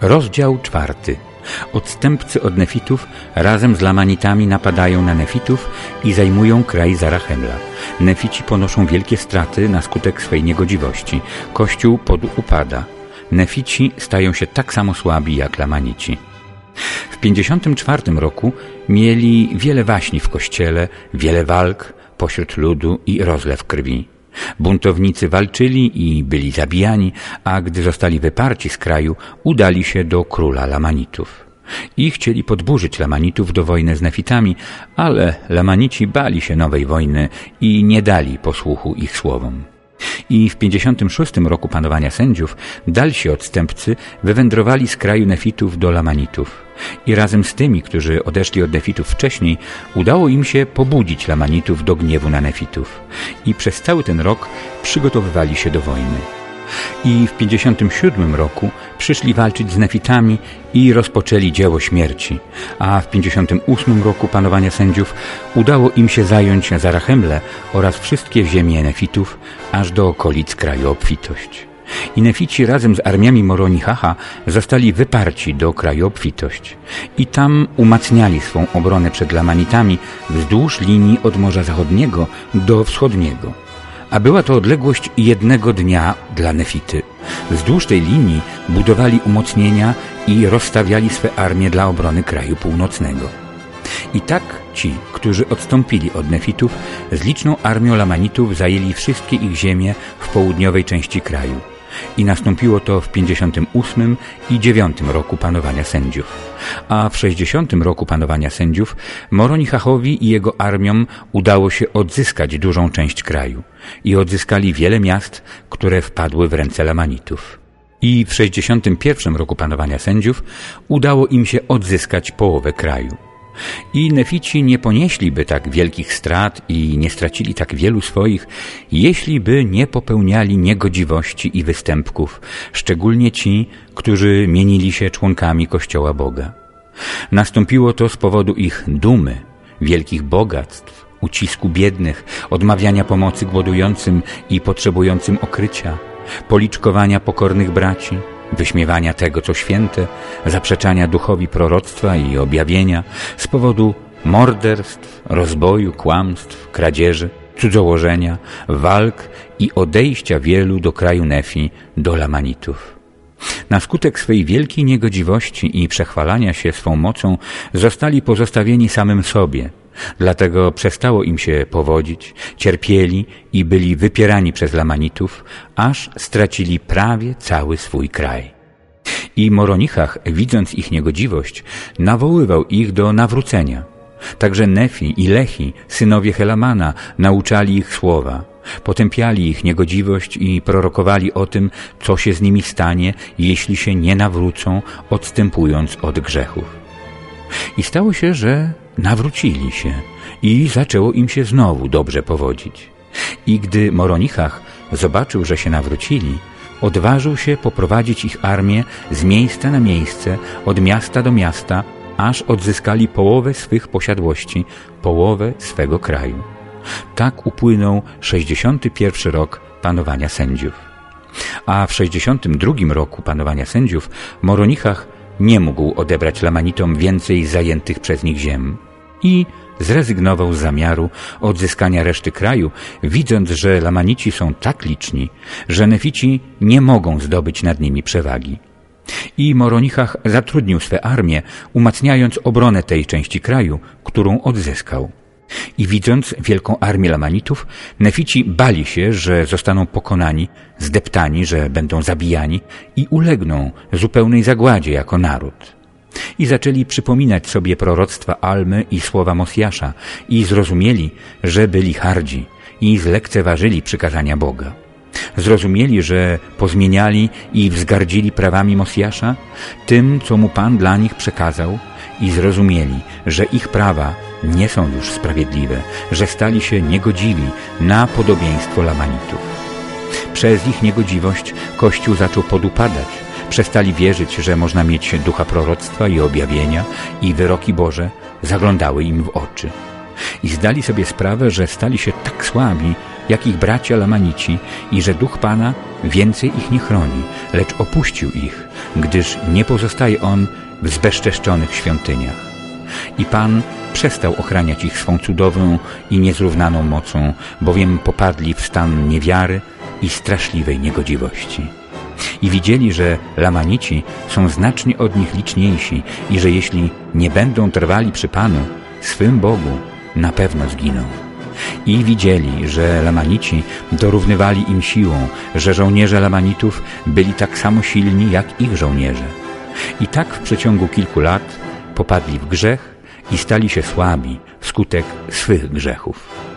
Rozdział czwarty. Odstępcy od Nefitów razem z Lamanitami napadają na Nefitów i zajmują kraj Zarachemla. Nefici ponoszą wielkie straty na skutek swej niegodziwości. Kościół podupada. Nefici stają się tak samo słabi jak Lamanici. W 54 roku mieli wiele waśni w kościele, wiele walk pośród ludu i rozlew krwi. Buntownicy walczyli i byli zabijani, a gdy zostali wyparci z kraju, udali się do króla Lamanitów. I chcieli podburzyć Lamanitów do wojny z Nefitami, ale Lamanici bali się nowej wojny i nie dali posłuchu ich słowom. I w 56 roku panowania sędziów dalsi odstępcy wywędrowali z kraju Nefitów do Lamanitów. I razem z tymi, którzy odeszli od Nefitów wcześniej, udało im się pobudzić Lamanitów do gniewu na Nefitów. I przez cały ten rok przygotowywali się do wojny. I w 57 roku przyszli walczyć z Nefitami i rozpoczęli dzieło śmierci, a w 58 roku panowania sędziów udało im się zająć Zarachemle oraz wszystkie ziemie Nefitów, aż do okolic kraju obfitość. I Nefici razem z armiami Moronichacha zostali wyparci do kraju obfitość. I tam umacniali swą obronę przed Lamanitami wzdłuż linii od Morza Zachodniego do Wschodniego a była to odległość jednego dnia dla Nefity. Wzdłuż tej linii budowali umocnienia i rozstawiali swe armie dla obrony kraju północnego. I tak ci, którzy odstąpili od Nefitów, z liczną armią Lamanitów zajęli wszystkie ich ziemie w południowej części kraju i nastąpiło to w 58 i 9 roku panowania sędziów. A w 60 roku panowania sędziów Moronichachowi i jego armiom udało się odzyskać dużą część kraju i odzyskali wiele miast, które wpadły w ręce Lamanitów. I w 61 roku panowania sędziów udało im się odzyskać połowę kraju. I Nefici nie ponieśliby tak wielkich strat i nie stracili tak wielu swoich, jeśli by nie popełniali niegodziwości i występków, szczególnie ci, którzy mienili się członkami Kościoła Boga. Nastąpiło to z powodu ich dumy, wielkich bogactw, ucisku biednych, odmawiania pomocy głodującym i potrzebującym okrycia, policzkowania pokornych braci, wyśmiewania tego, co święte, zaprzeczania duchowi proroctwa i objawienia z powodu morderstw, rozboju, kłamstw, kradzieży, cudzołożenia, walk i odejścia wielu do kraju Nefi, do Lamanitów. Na skutek swej wielkiej niegodziwości i przechwalania się swą mocą zostali pozostawieni samym sobie – Dlatego przestało im się powodzić, cierpieli i byli wypierani przez Lamanitów, aż stracili prawie cały swój kraj. I Moronichach, widząc ich niegodziwość, nawoływał ich do nawrócenia. Także Nefi i Lehi, synowie Helamana, nauczali ich słowa. Potępiali ich niegodziwość i prorokowali o tym, co się z nimi stanie, jeśli się nie nawrócą, odstępując od grzechów. I stało się, że nawrócili się i zaczęło im się znowu dobrze powodzić. I gdy Moronichach zobaczył, że się nawrócili, odważył się poprowadzić ich armię z miejsca na miejsce, od miasta do miasta, aż odzyskali połowę swych posiadłości, połowę swego kraju. Tak upłynął 61 rok panowania sędziów. A w 62 roku panowania sędziów Moronichach nie mógł odebrać Lamanitom więcej zajętych przez nich ziem i zrezygnował z zamiaru odzyskania reszty kraju, widząc, że Lamanici są tak liczni, że Nefici nie mogą zdobyć nad nimi przewagi. I Moronichach zatrudnił swe armie, umacniając obronę tej części kraju, którą odzyskał. I widząc wielką armię Lamanitów, Nefici bali się, że zostaną pokonani, zdeptani, że będą zabijani i ulegną zupełnej zagładzie jako naród. I zaczęli przypominać sobie proroctwa Almy i słowa Mosjasza i zrozumieli, że byli hardzi i zlekceważyli przykazania Boga. Zrozumieli, że pozmieniali i wzgardzili prawami Mosjasza, tym, co mu Pan dla nich przekazał i zrozumieli, że ich prawa nie są już sprawiedliwe, że stali się niegodziwi na podobieństwo Lamanitów. Przez ich niegodziwość Kościół zaczął podupadać, Przestali wierzyć, że można mieć ducha proroctwa i objawienia i wyroki Boże zaglądały im w oczy. I zdali sobie sprawę, że stali się tak słabi, jak ich bracia Lamanici i że Duch Pana więcej ich nie chroni, lecz opuścił ich, gdyż nie pozostaje On w zbezczeszczonych świątyniach. I Pan przestał ochraniać ich swą cudową i niezrównaną mocą, bowiem popadli w stan niewiary i straszliwej niegodziwości. I widzieli, że Lamanici są znacznie od nich liczniejsi i że jeśli nie będą trwali przy Panu, swym Bogu, na pewno zginą. I widzieli, że Lamanici dorównywali im siłą, że żołnierze Lamanitów byli tak samo silni jak ich żołnierze. I tak w przeciągu kilku lat popadli w grzech i stali się słabi wskutek swych grzechów.